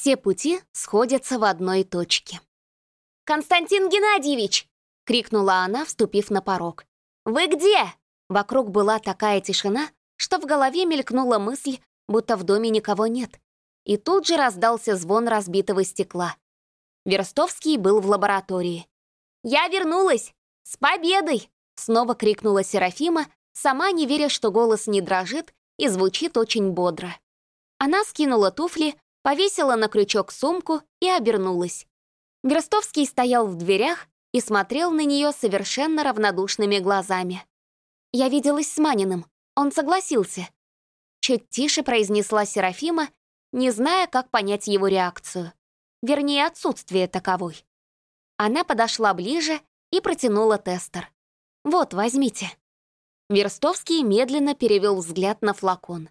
Все пути сходятся в одной точке. «Константин Геннадьевич!» — крикнула она, вступив на порог. «Вы где?» Вокруг была такая тишина, что в голове мелькнула мысль, будто в доме никого нет. И тут же раздался звон разбитого стекла. Верстовский был в лаборатории. «Я вернулась! С победой!» Снова крикнула Серафима, сама не веря, что голос не дрожит и звучит очень бодро. Она скинула туфли, повесила на крючок сумку и обернулась. Верстовский стоял в дверях и смотрел на нее совершенно равнодушными глазами. «Я виделась с Маниным. Он согласился». Чуть тише произнесла Серафима, не зная, как понять его реакцию. Вернее, отсутствие таковой. Она подошла ближе и протянула тестер. «Вот, возьмите». Верстовский медленно перевел взгляд на флакон.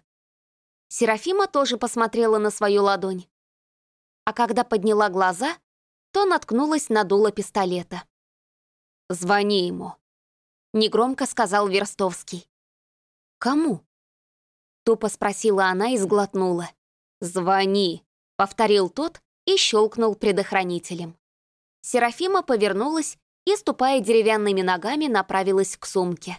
Серафима тоже посмотрела на свою ладонь. А когда подняла глаза, то наткнулась на дуло пистолета. «Звони ему», — негромко сказал Верстовский. «Кому?» Тупо спросила она и сглотнула. «Звони», — повторил тот и щелкнул предохранителем. Серафима повернулась и, ступая деревянными ногами, направилась к сумке.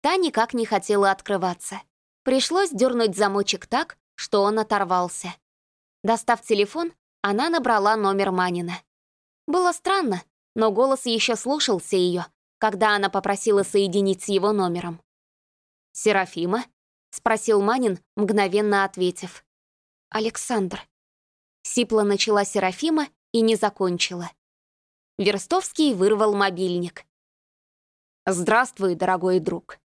Та никак не хотела открываться. Пришлось дернуть замочек так, что он оторвался. Достав телефон, она набрала номер Манина. Было странно, но голос еще слушался ее, когда она попросила соединить с его номером. «Серафима?» — спросил Манин, мгновенно ответив. «Александр». Сипла начала Серафима и не закончила. Верстовский вырвал мобильник. «Здравствуй, дорогой друг», —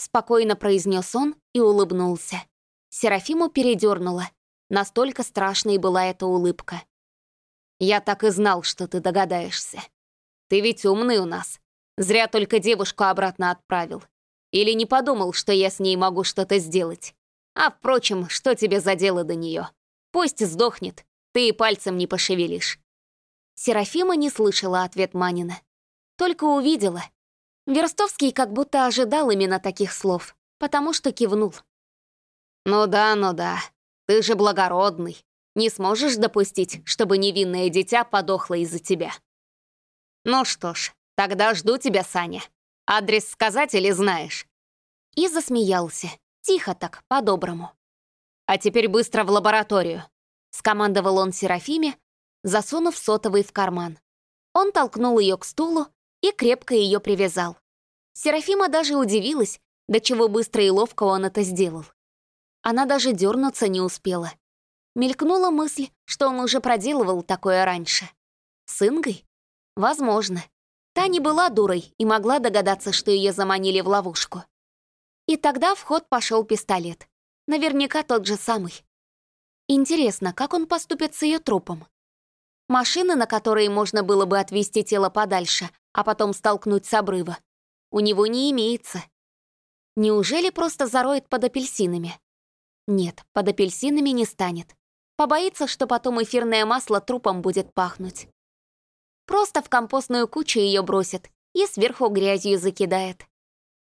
спокойно произнес он и улыбнулся. Серафиму передернула. Настолько страшной была эта улыбка. «Я так и знал, что ты догадаешься. Ты ведь умный у нас. Зря только девушку обратно отправил. Или не подумал, что я с ней могу что-то сделать. А, впрочем, что тебе за дело до нее? Пусть сдохнет, ты и пальцем не пошевелишь». Серафима не слышала ответ Манина. Только увидела. Верстовский как будто ожидал именно таких слов, потому что кивнул. «Ну да, ну да, ты же благородный. Не сможешь допустить, чтобы невинное дитя подохло из-за тебя?» «Ну что ж, тогда жду тебя, Саня. Адрес сказать или знаешь?» И засмеялся. Тихо так, по-доброму. «А теперь быстро в лабораторию», — скомандовал он Серафиме, засунув сотовый в карман. Он толкнул ее к стулу и крепко ее привязал. Серафима даже удивилась, до чего быстро и ловко он это сделал. Она даже дернуться не успела. Мелькнула мысль, что он уже проделывал такое раньше. С Ингой? Возможно. Та не была дурой и могла догадаться, что ее заманили в ловушку. И тогда в ход пошел пистолет. Наверняка тот же самый. Интересно, как он поступит с ее трупом? Машины, на которые можно было бы отвезти тело подальше, а потом столкнуть с обрыва, у него не имеется. Неужели просто зароет под апельсинами? Нет, под апельсинами не станет. Побоится, что потом эфирное масло трупом будет пахнуть. Просто в компостную кучу ее бросит и сверху грязью закидает.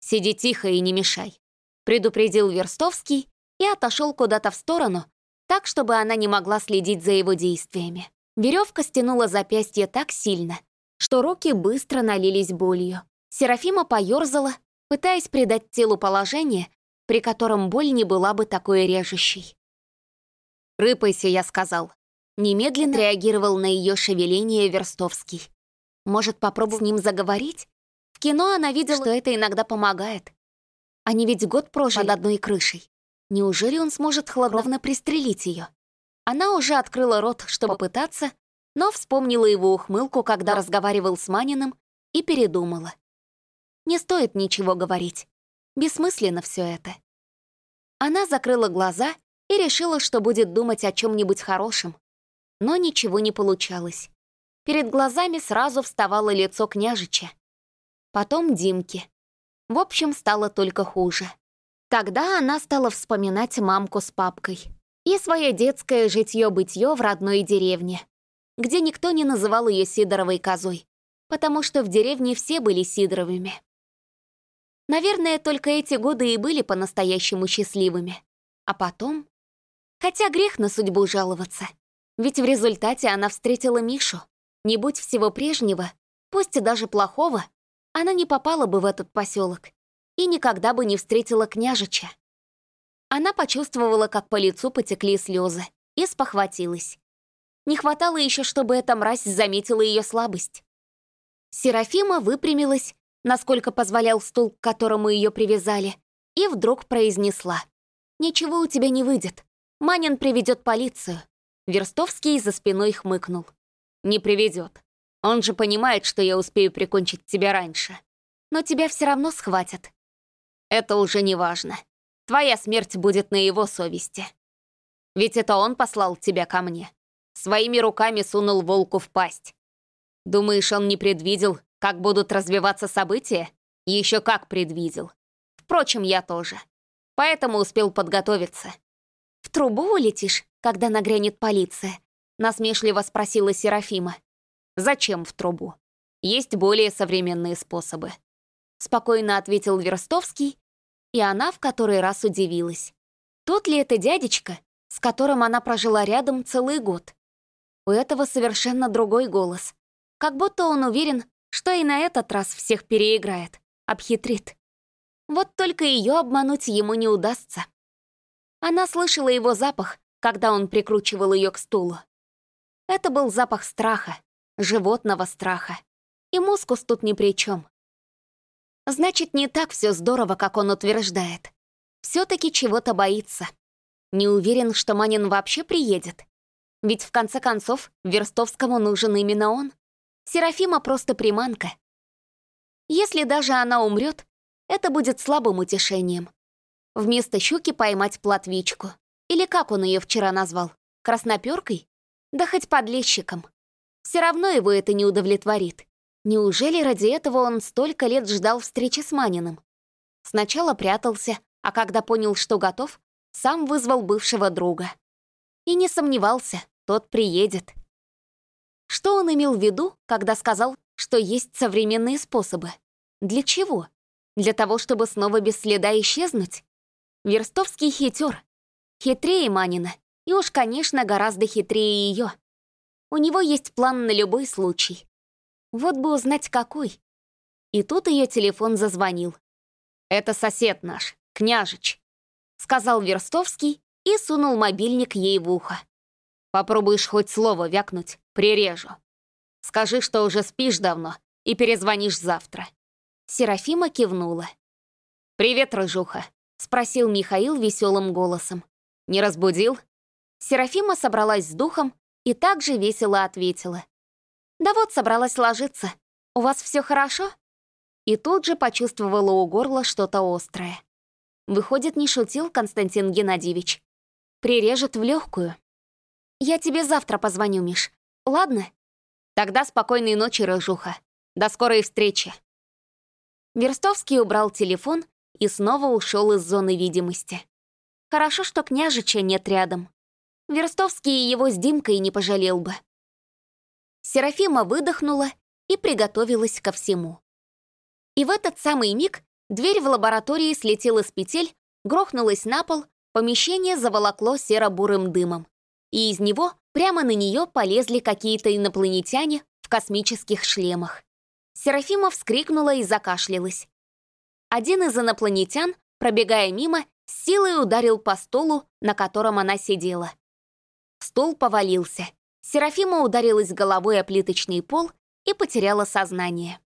«Сиди тихо и не мешай», — предупредил Верстовский и отошел куда-то в сторону, так, чтобы она не могла следить за его действиями. Веревка стянула запястье так сильно, что руки быстро налились болью. Серафима поерзала, пытаясь придать телу положение, при котором боль не была бы такой режущей. «Рыпайся», — я сказал. Немедленно реагировал на ее шевеление Верстовский. Может, попробовать с ним заговорить? В кино она видела, что это иногда помогает. Они ведь год прожили под одной крышей. Неужели он сможет хладнокровно пристрелить ее? Она уже открыла рот, чтобы пытаться, но вспомнила его ухмылку, когда разговаривал с Маниным, и передумала. Не стоит ничего говорить. Бессмысленно все это. Она закрыла глаза и решила, что будет думать о чем-нибудь хорошем, но ничего не получалось. Перед глазами сразу вставало лицо княжича. Потом Димки. В общем, стало только хуже. Тогда она стала вспоминать мамку с папкой и свое детское житье-бытье в родной деревне, где никто не называл ее Сидоровой козой, потому что в деревне все были Сидоровыми. Наверное, только эти годы и были по-настоящему счастливыми. А потом... Хотя грех на судьбу жаловаться. Ведь в результате она встретила Мишу. Не будь всего прежнего, пусть и даже плохого, она не попала бы в этот поселок и никогда бы не встретила княжича. Она почувствовала, как по лицу потекли слезы, и спохватилась. Не хватало еще, чтобы эта мразь заметила ее слабость. Серафима выпрямилась, насколько позволял стул, к которому ее привязали, и вдруг произнесла. «Ничего у тебя не выйдет. Манин приведет полицию». Верстовский за спиной хмыкнул. «Не приведет. Он же понимает, что я успею прикончить тебя раньше. Но тебя все равно схватят. Это уже не важно. Твоя смерть будет на его совести. Ведь это он послал тебя ко мне. Своими руками сунул волку в пасть. Думаешь, он не предвидел, как будут развиваться события? Еще как предвидел. Впрочем, я тоже. Поэтому успел подготовиться. «В трубу улетишь, когда нагрянет полиция?» Насмешливо спросила Серафима. «Зачем в трубу? Есть более современные способы». Спокойно ответил Верстовский, и она в который раз удивилась. Тот ли это дядечка, с которым она прожила рядом целый год? У этого совершенно другой голос. Как будто он уверен, что и на этот раз всех переиграет, обхитрит. Вот только ее обмануть ему не удастся. Она слышала его запах, когда он прикручивал ее к стулу. Это был запах страха, животного страха. И мускус тут ни при чем. Значит, не так все здорово, как он утверждает. Все-таки чего-то боится. Не уверен, что Манин вообще приедет. Ведь в конце концов Верстовскому нужен именно он. Серафима просто приманка. Если даже она умрет, это будет слабым утешением. Вместо щуки поймать платвичку. Или как он ее вчера назвал? Красноперкой? Да хоть подлещиком. Все равно его это не удовлетворит. Неужели ради этого он столько лет ждал встречи с Маниным? Сначала прятался, а когда понял, что готов, сам вызвал бывшего друга. И не сомневался, тот приедет. Что он имел в виду, когда сказал, что есть современные способы? Для чего? Для того, чтобы снова без следа исчезнуть? Верстовский хитер. Хитрее Манина. И уж, конечно, гораздо хитрее ее. У него есть план на любой случай. Вот бы узнать, какой. И тут ее телефон зазвонил. «Это сосед наш, княжич», — сказал Верстовский и сунул мобильник ей в ухо. Попробуешь хоть слово вякнуть, прирежу. Скажи, что уже спишь давно и перезвонишь завтра». Серафима кивнула. «Привет, рыжуха», — спросил Михаил веселым голосом. «Не разбудил?» Серафима собралась с духом и также весело ответила. «Да вот, собралась ложиться. У вас все хорошо?» И тут же почувствовала у горла что-то острое. Выходит, не шутил Константин Геннадьевич. Прирежет в легкую. «Я тебе завтра позвоню, Миш. Ладно?» «Тогда спокойной ночи, Рыжуха. До скорой встречи». Верстовский убрал телефон и снова ушел из зоны видимости. Хорошо, что княжича нет рядом. Верстовский его с Димкой не пожалел бы. Серафима выдохнула и приготовилась ко всему. И в этот самый миг дверь в лаборатории слетела с петель, грохнулась на пол, помещение заволокло серо-бурым дымом и из него прямо на нее полезли какие-то инопланетяне в космических шлемах. Серафима вскрикнула и закашлялась. Один из инопланетян, пробегая мимо, силой ударил по стулу, на котором она сидела. Стул повалился. Серафима ударилась головой о плиточный пол и потеряла сознание.